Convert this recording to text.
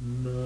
No,